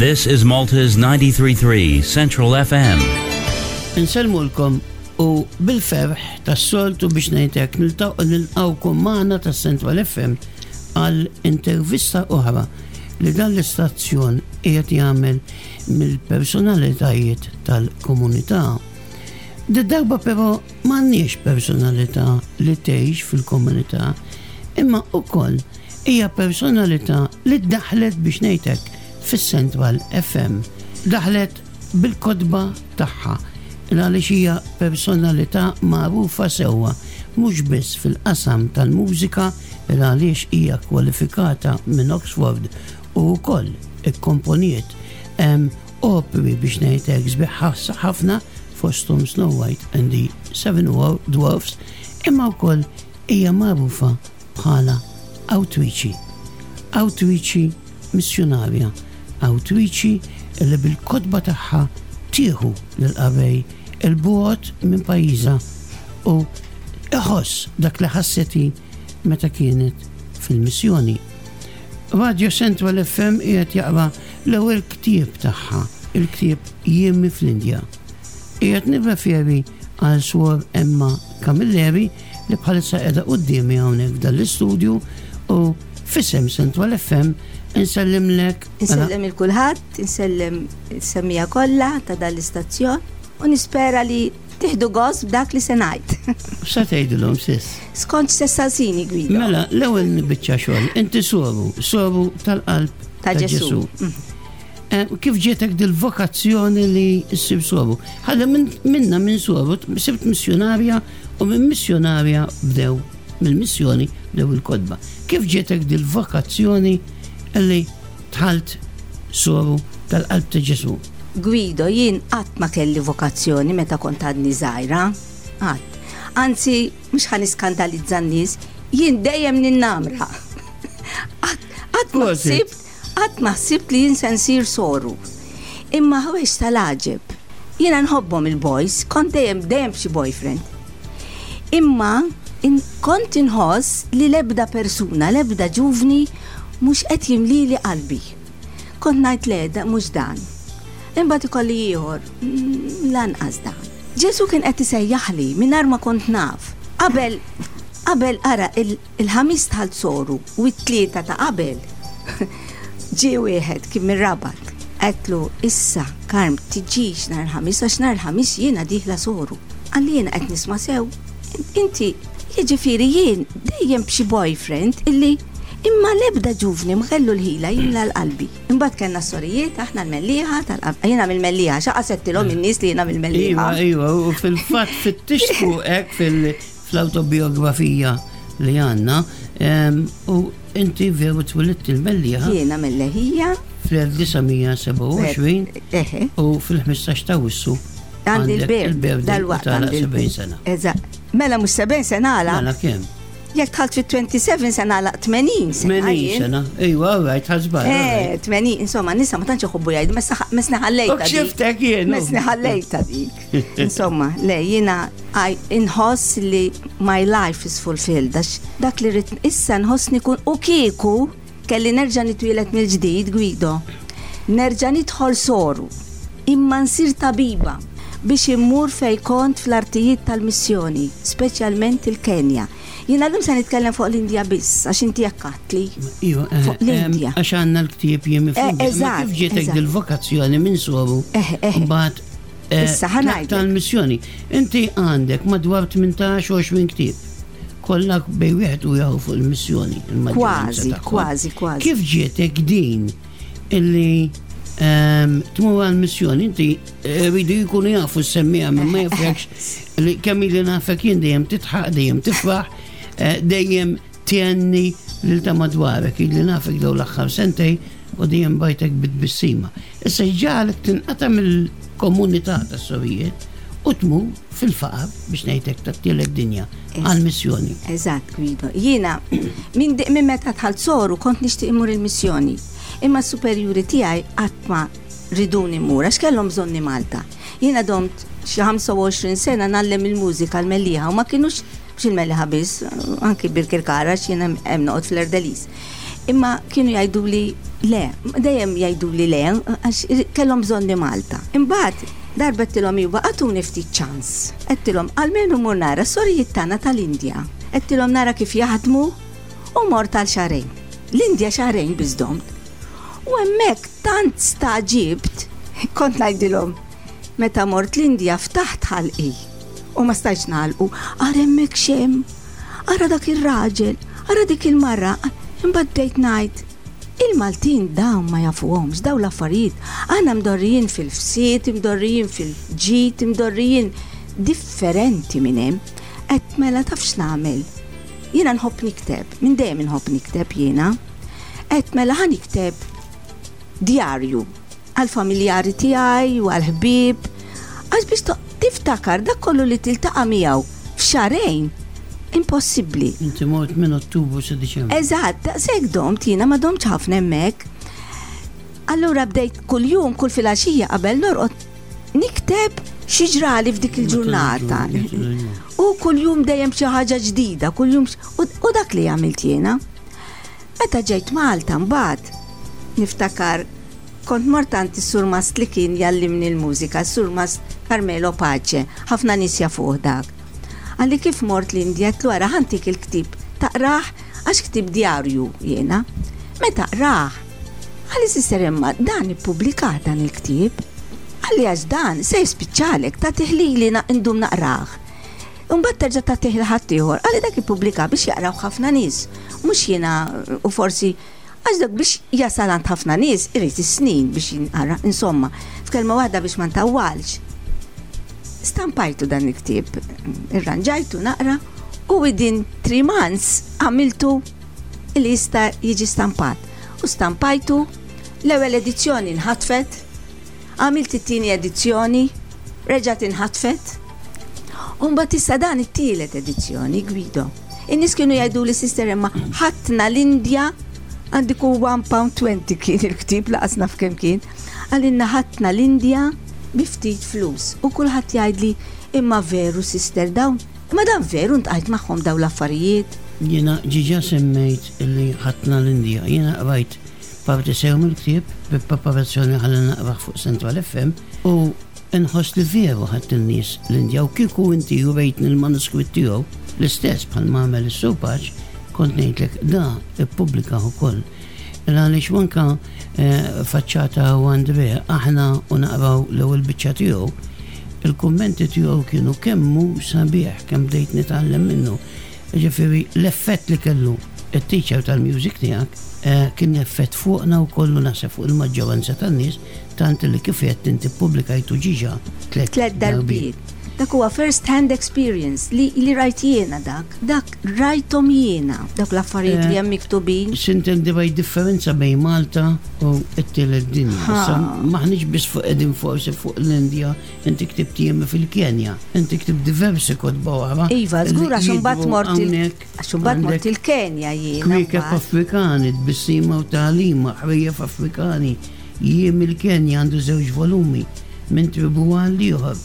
This is Malta's 93.3 Central FM. Inselmulkom u bil-ferħ tas-soltu biex ngħidlek niltaqgħu nilqgħukom magħna tas-Central FM għal intervista oħra li dan l-istazzjon qiegħed jagħmel mill-personalitajiet tal-komunità. Darba però m'għandniex personalità li tgħix fil-komunità imma ukoll Hija personalità li ddaħħlet biex ngħid hekk fis-Central FM. Daħlet bil-kotba tagħha għaliex hija personalità magħrufa sewwa mhux biss fil-qasam tal-mużika il għaliex hija kwalifikata minn Oxford u wkoll ikkomponiet opri biex ngħidlek sbiħħas ħafna fosthom Snow White and the Seven Dwarfs imma wkoll hija magħrufa bħala Awtwiċi, Awtwiċi missjunarja, Awtwiċi li bil-kotba tagħha tieħu lill-qarrej il-bogħod minn pajjiżha u iħoss dak li ħasseti meta kienet fil-missjoni. Radio Central FM qiegħed jaqra l-ewwel ktieb tagħha, il-ktieb Jiemi fl-Indja. Qiegħed nirreferi għal swor Emma Camilleri li bħalissa qiegħda quddiemi hawnhekk dan l-istudju u fissem Central FM insellimlek. Insellem il-kulħadd, insellem is-semmija kollha ta' dan l-istazzjon u nispera li tiħdu gos b'dak li se ngħid. Sa tgħidilhom sis. Skont stess salsini gwida. Mela, l-ewwel biċċa xogħol, inti sobu, sobu tal-qalb ta' Ġesu. Mhm. Eh, kif ġietek dil-vokazzjoni li ssib sobu? Ħalla minna minn sobu, sibt missjonarja u minn missjonarja bdew, minn missjoni bdew il-kodba. Kif ġietek dil-vokazzjoni li tħalt sobu tal-qalb ta' Ġesu? Guido, jien qatt ma kelli vokazzjoni meta kont għadni zaħira, qatt. Anzi, mhux ħan iskandalizza n-nies, jien dejjem ninnamra. Qatt ma sibt Qatt ma ħsibt li jien se nsir soru. Imma ħwejġ tal-għaġeb. Jiena nħobbhom il-boys, kont dejjem dejjem f'xi boyfriend. Imma kont inħoss li l-ebda persuna, l-ebda ġuvni mhux qed jimlili qalbi. Kont ngħid le, mhux dan. Imbagħad ikolli ieħor, mm, lanqas dan. Ġesu kien qed isejjaħli mingħajr ma kont naf. Qabel, qabel ara il- Il-Ħamis dħalt soru u t-Tlieta ta' qabel ġie wieħed kien mir-Rabat. Għedtlu issa Karm tiġix nhar il-Ħamis għax nhar il-Ħamis jiena dieħla soru. Qalli jiena qed nisma' sew. Inti Jiġifieri jien dejjem b'xi boyfriend illi imma l-ebda ġuvni mħellu l-ħila jimla l-qalbi. Imbagħad kellna s-sorijiet aħna l-melliħa tal-qalb jiena mill-melliħa xaqasettilhom in-nies li jiena mill-melliħa. Iva, iva, u fil-fatt fit-tixku hekk fil- fl-awtobijografija li għanna, u inti veru twilidt il-mellieħa. Jiena mill-leħija. Fl-1927 u fil-15 ta' wissu. Għandi l-bird, dal-waqt għandi l-bird. sena. Eżatt. Mela mux 70 sena għala. Mela kem? Jek tħalt fi 27 sena għala 80 sena. 80 sena, ejwa, għajt ħazbar. Eh, 80, insomma, nisa ma tanċu xubbu jgħid, mesna ħallejta. Xiftek jenu. Mesna ħallejta dik. Insomma, le, jina inħoss li my life is fulfilled, dax dak li rrit issa nħossni kun u kieku kelli nerġa nitwilet mill-ġdid, Guido, nerġa nidħol soru, imma nsir tabiba biex immur fej kont fl-artijiet tal-missjoni, specialment il-Kenja. Jina l-lum se nitkellem fuq l-Indja biss, għax inti jakkatli. Iva, eh, fuq l-Indja. Eh, għax għanna l-ktib jemi eh, fuq. Eżat. Kif ġietek dil-vokazzjoni minn soru? Eħ, eħ. Eh, Issa ħanajt. Tal-missjoni. Inti għandek madwar 18-20 ktieb. Kollha bej wieħed u jaħu fuq il-missjoni. Kważi, kważi, kważi. Kif ġietek din illi ehm, tmur għal-missjoni, inti eh, rridu jkunu jafu s-semmija minn ma jafekx li kemm li nafek jien dejjem titħaq, dejjem tifraħ, eh, dejjem Tienni lil ta' madwarek, illi nafek daw l-aħħar sentej u dejjem bajtek bit-bissima. Issa jġagħalek tinqata' mill-komunità tas-sowijiet u tmu fil-faqar biex ngħidlek tat-tielet dinja għal-missjoni. Eżatt, Guido. Jiena minn minn meta tħalt soru kont nixtieq imur il-missjoni. Imma s-superjuri tiegħi qatt ma riduni mur għax kellhom bżonni Malta. Jiena domt xi 25 sena nallem il-mużika l-melliħa u ma kienux Xi nmelliha biss, anki bil-kirkar għax jien hemm noqgħod fl-Erdelis. Imma kienu jgħiduli le, dejjem jgħiduli le għax kellhom bżonni Malta. Imbagħad darba għedtilhom iva għatuni ftit ċans. Għedtilhom almenu mmur nara s-sorijiet tagħna tal-Indja. Għedtilhom nara kif jaħdmu u mort għal xahrejn. L-Indja xahrejn biss domt. U hemmhekk tant stagħġibt kont ngħidilhom meta mort l-Indja ftaħt ħalqi. U ma stajtx nagħlqu. Ara hemmhekk xem. Ara dak ir-raġel. Ara dik il-marra. Imbagħad bdejt ngħid. Il-Maltin dawn ma jafuhomx daw l-affarijiet. Aħna mdorrijin fil-fsied, mdorrijin fil-ġid, mdorrijin differenti minn hemm. Qed mela taf x'nagħmel. Jiena nħobb nikteb, minn dejjem nħobb nikteb jiena. Qed mela ħa nikteb djarju. għall-familjari tiegħi u għall-ħbieb, għax biex tiftakar dak kollu li tiltaqa' miegħu f'xahrejn, impossibbli. Inti mort minn Ottubru sa Diċembru. Eżatt, daqshekk domt jiena ma domtx ħafna hemmhekk. Allura bdejt kuljum, kull filgħaxija qabel norqod nikteb xi ġrali f'dik il-ġurnata. U kuljum dejjem xi ħaġa ġdida, kuljum u dak li għamilt jiena. Meta ġejt Malta mbagħad niftakar Kont mort għand is-surmast li kien jgħallimni l-mużika, s-surmast Carmelo Pace, ħafna nies jafuh dak. Qalli kif mort l-Indja għedtlu ara ħa ntik il-ktieb taqrah għax ktieb djarju jiena. Meta qrah, qalli sister imma dan ippubblikah dan il-ktieb? Qalli għax dan se jispiċċalek tagħtih lili ndum naqrah. Imbagħad terġa' tagħtih lil ħaddieħor, qalli dak ippubblikah biex jaqrawh ħafna nies, mhux jiena u forsi Għax dak biex jasal għand ħafna nies irid is-snin biex jinqara. Insomma, f'kelma waħda biex ma ntawwalx, stampajtu dan il-ktieb, irranġajtu naqra u within three months għamiltu li jista' jiġi stampat. U stampajtu l-ewwel edizzjoni nħatfet Għamilt it-tieni edizzjoni, reġgħet inħatfet, u mbagħad issa dan it-tielet edizzjoni, Gwido. In-nies kienu jgħiduli Sister Emma, ħatna l-Indja għandi ku 1 pound 20 kien il-ktib laqas naf kemm kien, għalinna ħatna l-Indja bi ftit flus u kulħadd jgħidli imma veru sister dawn, imma dan veru ntqajt magħhom dawn l-affarijiet. Jiena ġiġa semmejt li ħatna l-Indja, jiena qrajt Parti sew mill-ktieb, bi preparazzjoni ħalli naqrah fuq Central FM, u nħoss li veru ħadt in-nies l-Indja u kieku inti jurejtni l-manuskritt tiegħu l-istess bħal ma għamel is-surpaċ, kont ngħidlek da ippubblikah ukoll. Għaliex wanka eh, faċċata u Andre aħna u naqraw l-ewwel biċċa tiegħu, il-kummenti tiegħu kienu kemmu sabiħ, kemm bdejt nitgħallem minnu. Jiġifieri l-effett li kellu it-teacher tal-music tiegħek eh, kien effett fuqna u kollu naħseb fuq il-maġġoranza tan-nies tant li kif qed inti ppubblikajtu ġiġa tliet darbiet. Dak huwa first hand experience li, li rajt jiena dak, dak rajtom jiena, dak l-affarijiet li eh, hemm miktubin. Sintendi baj differenza bejn Malta u t-tielet dinja. Maħniġ biss fuq edin forsi fuq l-Indja Inti ktibt jemi fil-Kenja, inti ktibt diversi kotba wara. Iva, zgur għax imbagħad mort il-Kenja mort il-Kenja jien. Kwiekeb Afrikani, tbissima u talima, ħrejjef Afrikani, jiem il-Kenja għandu żewġ volumi minn tribu għal ieħor,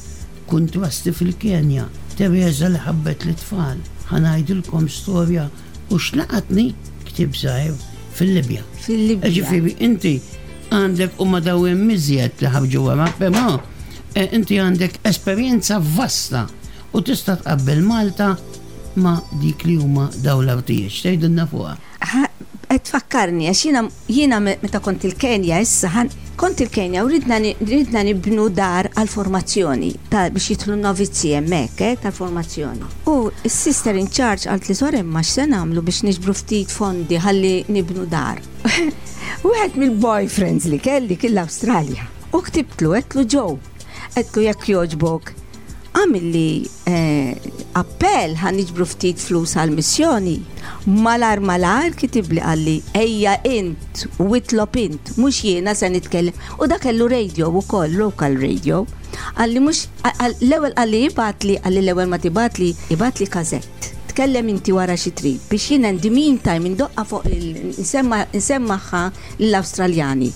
kuntrasti fil-Kenja, Teresa li ħabbet l-tfal, ħanajdilkom storja U x'laqatni ktib żgħir fil-Libja. Fil-Libja. Ġifieri inti għandek u ma daw hemm iżjed li ħarġu wara, però eh, inti għandek esperjenza vasta u tista' tqabbel Malta ma dik li huma daw l-artijiet. Tgħidilna fuqha. Qed fakkarni għax jiena Jiena meta kont il-Kenja issa kont il-Kenja u ridna ridna nibnu dar għall-formazzjoni ta' biex jidħlu n-novizzi hemmhekk eh, tal-formazzjoni. U s-sister in charge qaltli sor Emma x'se nagħmlu biex niġbru ftit fondi ħalli nibnu dar. Wieħed mill-boyfriends li kelli kien l-Awstralja u ktibtlu għedtlu Joe, Għedlu jekk joġbok, għamilli eh, appell ħan iġbru ftit flus għal missjoni. Malar malar kitibli għalli, ejja int, u itlop int, mux jiena se nitkellem. U da kellu radio u koll, local radio. Għalli mux, l-ewel għalli jibatli, għalli l-ewel ma tibatli, jibatli kazett tkellem inti wara xi trid biex jien in the meantime indoqqa fuq il-nsemmaħħa l-Awstraljani.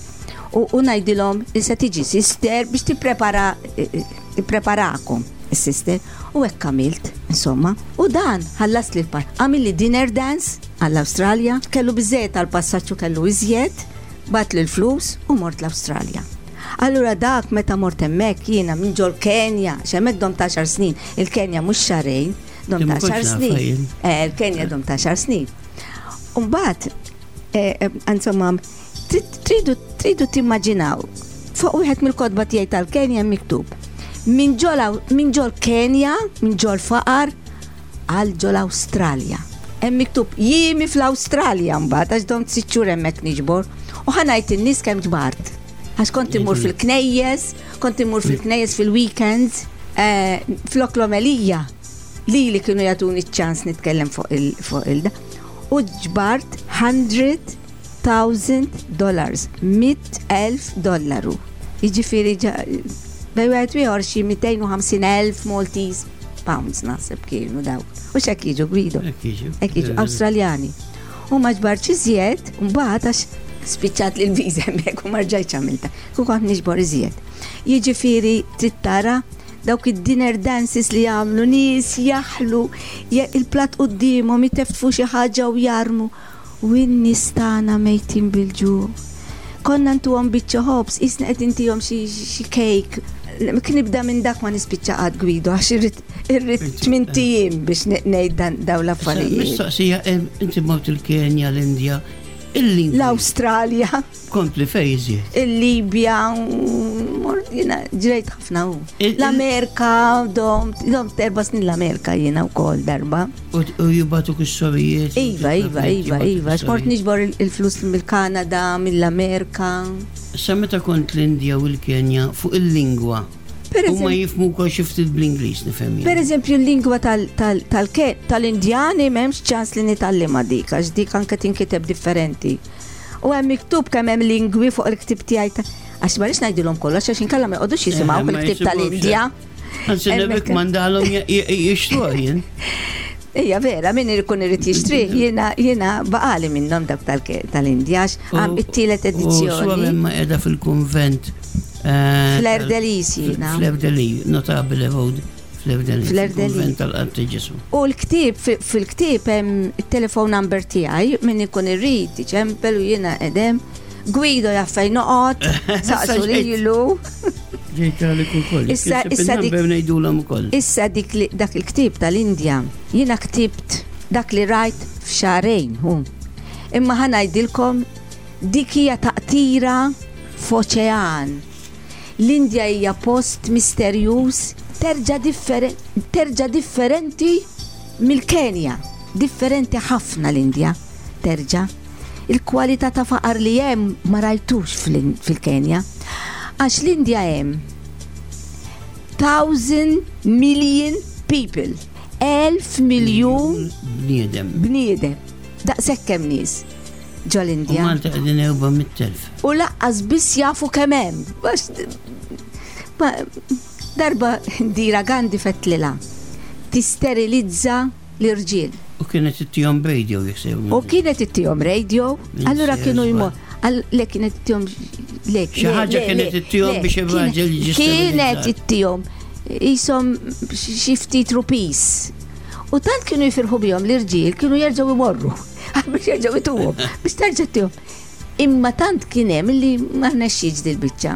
u, u najdilom li se tiġi sister biex tipprepara tippreparakom is-sister u hekk għamilt insomma u dan ħallas li l-par għamil li dinner dance għall-Awstralja kellu biżejjed għal passaċċu kellu iżjed bat li l-flus u mort l-Awstralja. Allura dak meta mort hemmhekk jiena minn ġol Kenja, x'hemmhekk dom ta' xar snin, il-Kenja mhux xarejn, dom ta' xar snin. Eh, Il-Kenja dom ta' xar snin. Umbat, eh, eh, insomma, Tridu tridu timmaġinaw fuq wieħed mill-kotba tiegħi tal-Kenja hemm miktub. Minn ġol minn ġol Kenja, minn ġol faqar għal ġol Awstralja. Hemm miktub jiemi fl-Awstralja mbagħad għax dom siċċur hemmhekk niġbor. U ħanajt in-nies kemm ġbart. Għax kont imur fil-knejjes, kont imur fil-knejjes fil-weekends, eh, flok l-omelija li li kienu jatuni ċans nitkellem fuq il-da. U ġbart 100 thousand dollars, mit elf dollaru. Jiġifieri bej wieħed ieħor xi 250,000 Maltese pounds naħseb kienu daw. U x'hekk jiġu Guido. Hekk jiġu Awstraljani. U ma ġbarx iżjed, mbagħad għax spiċċat li l-viża hemmhekk u ma rġajtx għamilta. Kieku kont niġbor iżjed. Jiġifieri trid tara dawk id-dinner dances li jagħmlu nies jaħlu il-plat qudiemhom iteffu xi ħaġa u jarmu u n-nies tagħna mejtin bil-ġuħ. Konna ntuhom biċċa ħobż, qisni qed intihom xi xi kejk. Kien ibda minn dak ma nispiċċa qatt Gwido għax irrid irrid tmint ijiem biex ngħid dan dawn l-affarijiet. Mistoqsija, inti mort il-Kenja, l-Indja, il-lingwa. L-Awstralja. Kompli fej iżjed. Il-Libja, jiena ġrejt ħafna u. L-Amerika, dom, dom terba snin l-Amerika jiena u kol darba. U jibbatu kissorijiet. Iva, iva, iva, iva, xmort nġbor il-flus mill-Kanada, mill-Amerika. Sa meta kont l-Indija u l-Kenja fuq il-lingwa. U ma jifmu kol xiftit bl-Inglis nifhem. Per eżempju l-lingwa tal-Indjani memx ċans li nitallima dik, għax dik anke tinkiteb differenti. U hemm miktub kemm hemm lingwi fuq il-ktib tiegħi ta' għax ma rix ngħidilhom kollox għax inkella ma jqogħdux jisimgħu eh, il-ktib tal-Indja. Għanzi nebek mandalhom jixtruh jien. Ija vera, minn ikun irrit jixtri, jena, jena baqali minnom dak tal-Indjax, għam it-tielet edizzjoni. Suwa minn ma edha fil-konvent. Eh, Fl-Erdelis jena. Fl-Erdelis, notabile vod. Fl-Evdeli. U l-ktib, fil-ktib hemm il-telefon number tiegħi minn ikun irrid, ċempel u jiena edem. Guido jaffej noqgħod, saqsu li jilu. Ġejta li kull koll. Issa dik. Issa dik dak il-ktib tal-Indja, jiena ktibt dak li rajt f'xarejn, hu. Imma ħanajdilkom dik hija taqtira f'oċean L-Indja hija post misterjuż terġa' terġa' differenti mill-Kenja. Differenti ħafna l-Indja terġa'. Il-kwalità ta' faqar li hemm ma rajtux fil-Kenja. Għax l-Indja hemm thousand million people. Elf miljun bniedem. Bniedem. Daqshekk hemm nies. ġol-Indja. U Malta qegħdin ewba mit-telf. U laqqas biss jafu kemm hemm. Darba dira Gandhi fetlila tisterilizza l-irġiel. U kienet it-tijom radio jikseb. U kienet it-tijom radio, allura kienu jmur. Le kienet it-tijom. Le, ħaġa kienet it-tijom biex il-raġel jiġi. Kienet it-tijom jisom xifti trupis. U tant kienu jifirħu bihom l-irġiel kienu jerġgħu jmorru. Biex jerġgħu ituhom, biex terġa' tihom. Imma tant kien hemm li ma rnexxiex dil-biċċa,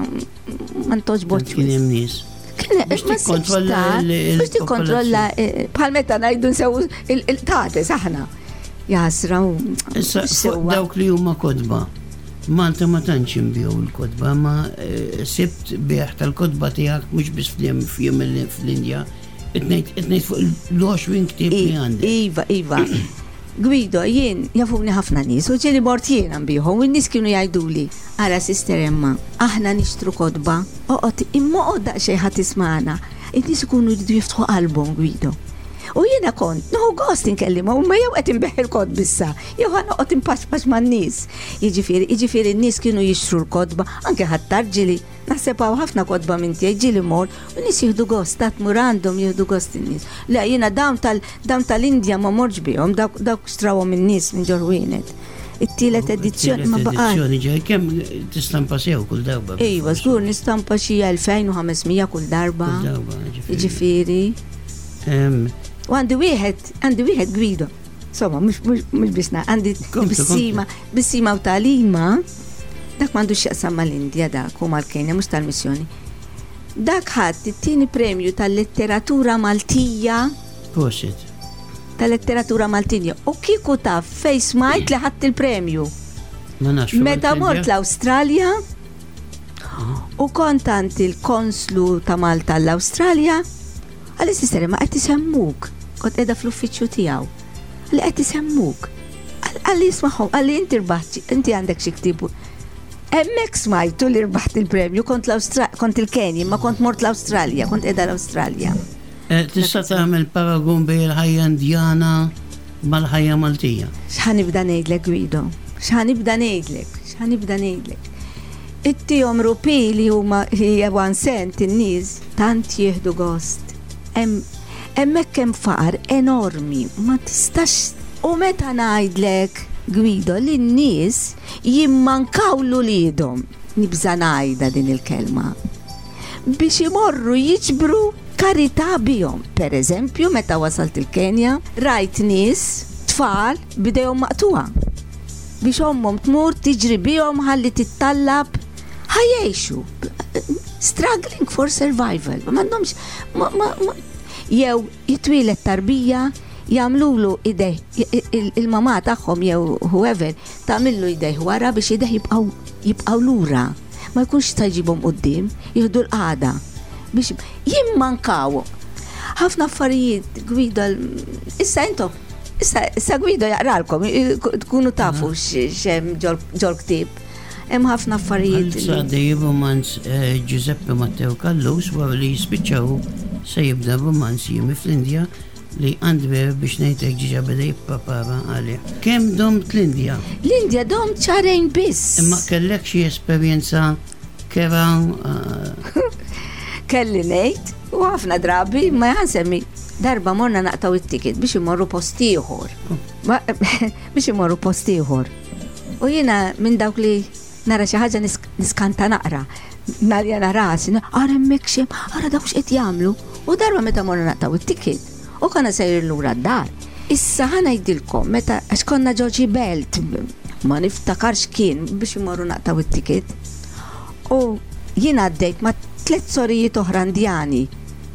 ma ntoġ boċċ. Kien hemm nies. Biex tikkontrolla biex tikkontrolla eh, bħal meta ngħidu nsew il-tate saħna. Jasra u. Issa dawk li huma kodba. Malta ma tantx imbiju l-kodba, ma eh, sibt bieħ tal-kodba tiegħek mhux biss flim fjem fl-Indja, itnejt fuq l-20 ktib li għandi. Iva, iva. Guido, Jien, jafuni ħafna nies u ġieli mort jiena nbigħhom u n-nies kienu jgħiduli, 'Ara Sister Emma, aħna nixtru kotba, oqgħod, imma oqgħod daqsxejn ħa tismagħna. In-nies ikunu jridu jiftħu qalbhom, Guido. U jiena kont nieħu gost inkellimhom imma jew qed inbigħ il-kotb issa, jew ħa noqgħod inpaxpax man-nies. Jiġifieri, jiġifieri n-nies kienu jixtru l-kotba, anke ħadd tarġili. Naħseb hawn ħafna kotba minn tiegħi ġieli mor u nies jieħdu gost tat mur għandhom jieħdu gost in-nies. Le jiena dawn tal dawn tal-Indja ma morġ bihom dawk dawk xtrawhom in-nies minn ġorwienet. It-tielet edizzjoni ma baqgħet. Edizzjoni ġej kemm tistampa sew kull darba. Iva, żgur nistampa xi 2500 kull darba. Kull darba, ġifieri. Ġifieri. U għandi wieħed, għandi wieħed gwido. Somma, mhux bisna, għandi bissima, bissima u talima. Dak m'għandux x'jaqsam mal-Indja dak u mal-Kenja mhux tal-missjoni. Dak ħadd it-tieni premju tal-letteratura Maltija. Prosit. Tal-letteratura Maltinja. U kieku taf fejn smajt li ħadd il-premju. Ma nafx. Meta mort l-Awstralja u kontant il-konslu ta' Malta l-Awstralja, għal-istess ma qed isemmuk, kont qiegħda fl-uffiċċju tiegħu. li qed isemmuk. Għalli jismaħħom, għalli inti rbaħt, inti għandek xi ktibu. Hemmhekk smajtu li rbaħt il-premju kont kont il-Kenji, ma kont mort l-Awstralja, kont qiegħda l-Awstralja. Eh, tista' tagħmel paragun bejn il-ħajja Indjana mal-ħajja Maltija. X'ħan ibda ngħidlek Guido, x'ħan ibda ngħidlek, x'ħan ibda ngħidlek. It-tijom rupi li huma hija one cent in-nies tant jieħdu gost Hemmhekk hemm faqar enormi, ma tistax. U meta ngħidlek Gwido li n-nies jimmankaw l-uliedhom, nibża' ngħidha din il-kelma, biex imorru jiġbru karità bihom. Pereżempju, meta wasalt il-Kenja, rajt nies, tfal, b'idejhom maqtugħa biex ommhom tmur tiġri bihom ħalli tittallab Ħajjexu, struggling for survival, ma għandhomx, jew jitwilet tarbija, jamlulu idej, il-mama tagħhom jew whoever, tamillu idej wara biex idej jibqaw jibqaw lura. Ma jkunx tajġibhom qoddim, jihdu l-qada. Biex jimmankaw. Ħafna affarijiet gwida issa intom Sa Guido jaqralkom, tkunu tafu xem ġol ktib. Hemm ħafna affarijiet. Sadi romanz eh, Giuseppe Matteo Kallus wara li jispiċċaw se jibda romanz jimi fl-Indja li għandver biex nejtek ġiġa beda jipprepara għalli. Kem dom l-Indja? L-Indja dom ċarajn biss. Imma kellek xie esperienza kera. Eh, Kelli nejt, u ħafna drabi ma jħansemmi darba morna naqtaw it-tiket biex imorru postiħor. Oh. biex imorru postiħor. U jiena minn dawk li nara xi ħaġa niskanta naqra. Nalja naras, ara hemmhekk xem, ara dawk x'qed jagħmlu. U darba meta morna naqtaw it-ticket, u konna sejrin lura d-dar. Issa ħa ngħidilkom meta għax konna ġoġi belt ma niftakarx kien biex imorru naqtaw it-ticket. U jiena għaddejt ma' tliet sorijiet oħra ndjani.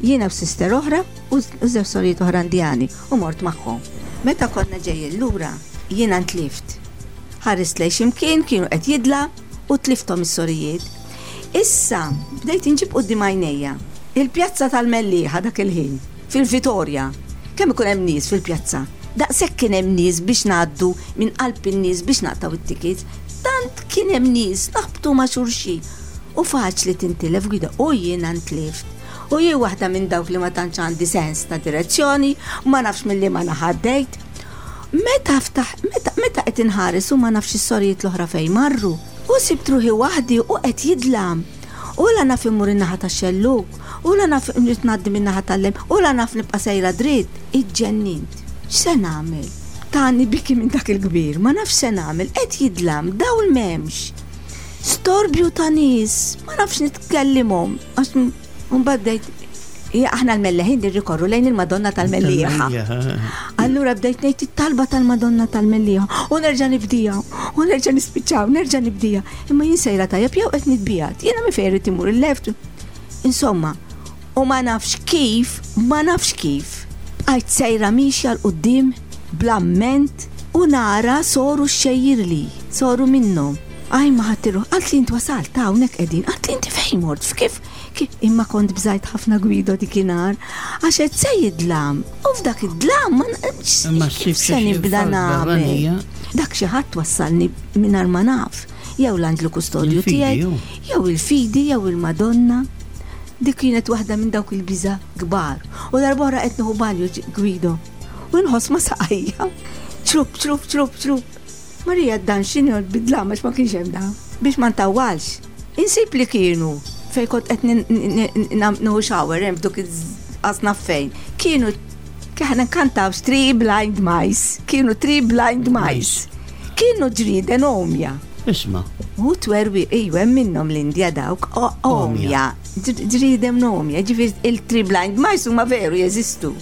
Jiena u sister oħra u żewġ sorijiet oħra Indjani, u mort magħhom. Meta konna ġejjin lura, jiena ntlift. Ħarist lejn xi mkien, kienu qed jidla u tlifthom is-sorijiet. Issa bdejt inġib quddiem għajnejja il-pjazza tal-Mellieħa dak il-ħin, fil-Vitorja. Kemm ikun hemm nies fil-pjazza? Daqshekk kien hemm nies biex ngħaddu minn qalb in-nies biex naqtgħu t-tickets, tant kien hemm nies naħbtu ma' xulxin u faċli tintilef gwida u jiena ntlift. U jien waħda minn dawk li ma tantx għandi sens ta' direzzjoni, ma nafx mill-liema naħa għaddejt. Meta ftaħ, meta meta qed inħares u ma nafx is-sorijiet l-oħra fejn marru, u sibt ruħi waħdi u qed jidlam. U la naf immur in-naħa tax-xellug, u la naf irrid ngħaddi min-naħa tal-lemm, u la naf nibqa' sejra dritt, iġġennint. X'se nagħmel? Tani biki minn dak il-kbir, ma nafx se nagħmel, qed jidlam, dawl m'hemmx. Storbju ta' nies, ma nafx nitkellimhom. Għax mbagħad bdejt aħna l-melleħin nirrikorru lejn il-Madonna tal-Mellieħa. Allura bdejt ngħid it-talba tal-Madonna tal-Mellieħa u nerġa' nibdija u nerġa' nispiċċaw, nerġa' nibdija. Imma jien sejra tajjeb jew qed nitbijat. Jiena mi fejri timur il-left. Insomma, u ma nafx kif, ma nafx kif. Għajt sejra mixja l-qoddim, blamment, u nara soru xejjir li, soru minnhom. Għajn ma ħadt ir-ruħ, qaltli int wasalt, ta' hawnhekk qegħdin, qaltli inti fejn mort, f'kif, kif, imma kont bżajt ħafna Guido dikinhar, għax qed se jidlam, u f'dak id-dlam ma kif se nibda nagħmel. Dak xi ħadd wassalni mingħajr ma naf, jew l-andlu kustodju tiegħi, jew il-fidi, jew il-Madonna. Dik kienet waħda minn dawk il-biża kbar, u darbora qed nieħu banju Guido, u nħoss ma saqajja. Ċrup, ċrup, ċrup, ċrup. Marija dan x'inhu l-bidla għax ma kienx hemm dan. Biex ma ntawwalx. Insib li kienu fejn kont qed nieħu shower hemm f'duk qasna fejn. Kienu aħna nkantaw Three Blind Mice. Kienu Three Blind Mice. Kienu ġriden omja. Isma. U twerwi, iju, hemm minnhom l-Indja dawk, omja. Ġriden omja, ġifier il-Three Blind Mice huma veru jeżistu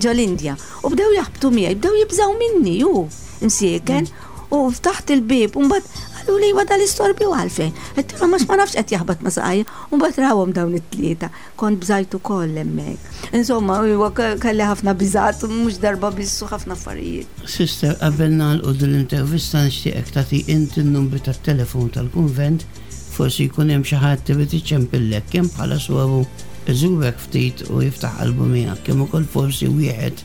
ġol-Indja. U bdew jaħbtu miegħi, bdew jibżgħu minni, ju. Msieken, u ftaħt il-bib, un bat għallu li jwa dal-istorbi u għalfejn. Għettilom, mux ma nafx għet jahbat ma saqajja, un bat rawom dawn it-tlieta, kont bżajtu koll emmek. Insomma, jwa kalli ħafna bizat, mux darba bissu ħafna affarijiet. Sister, qabel nalqu dil-intervista nishtiqek tati int il-numri tat-telefon tal-konvent, forsi jkun hemm xi ħadd irid iċempillek kemm bħala soru iżurek ftit u jiftaħ qalbu miegħek, kemm ukoll forsi wieħed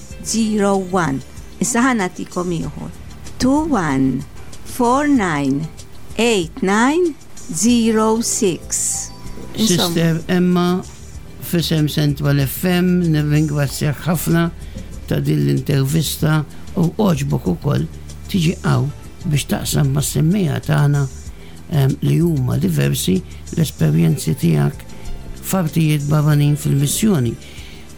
Zero one. Issa ħa nagħtikom ieħor. Two one four nine eight nine zero six. Sister Emma fisem Central FM nirringrazzjak ħafna ta' din l-intervista u oġbok ukoll tiġi għaw biex taqsam ma' semmija tagħna li huma diversi l-esperjenzi tiegħek fartijiet barranin fil-missjoni.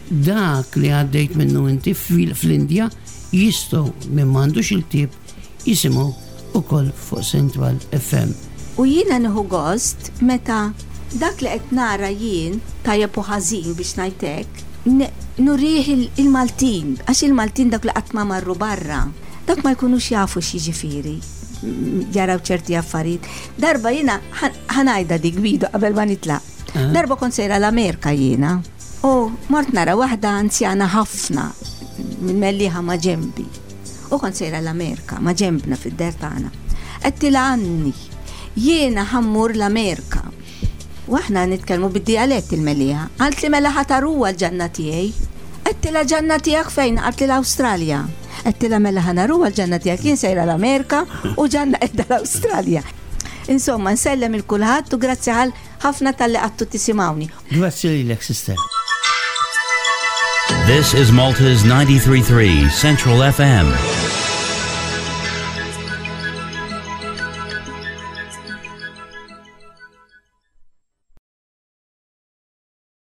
Dak li għaddejt minnu inti fl-Indja jistgħu minn m'għandux il-ktieb jisimgħu ukoll fuq Central FM. U jiena nieħu gost meta dak li qed nara jien, tajjeb u ħażin biex ngħid hekk, nurih il-Maltin, għax il-Maltin dak li qatt ma marru barra, dak ma jkunux jafu x'jiġifieri jaraw ċerti affarijiet. Darba jiena ħa ngħidha dik bidu qabel ma nitlaq. Darba kont sejra l-Amerika jiena u mort nara waħda anzjana ħafna minn melliħa ma' ġembi. U kont sejra l-Amerika ma' ġembna fid-der tagħna. Għettila għanni, jiena ħammur l-Amerika. Waħna nitkellmu bid-dialett il-melliħa. Għalt li mela ħataruwa l-ġanna tiegħi. Għettila ġanna tiegħek fejn għalt l-Awstralja. Għettila mela ħanaruwa l-ġanna tiegħek jien sejra l-Amerika u ġanna edda l-Awstralja. Insomma, nsellem il-kulħadd u grazzi għal ħafna tal-li għattu tisimawni. Grazzi li l-ek, sister. This is Malta's 93.3 Central FM.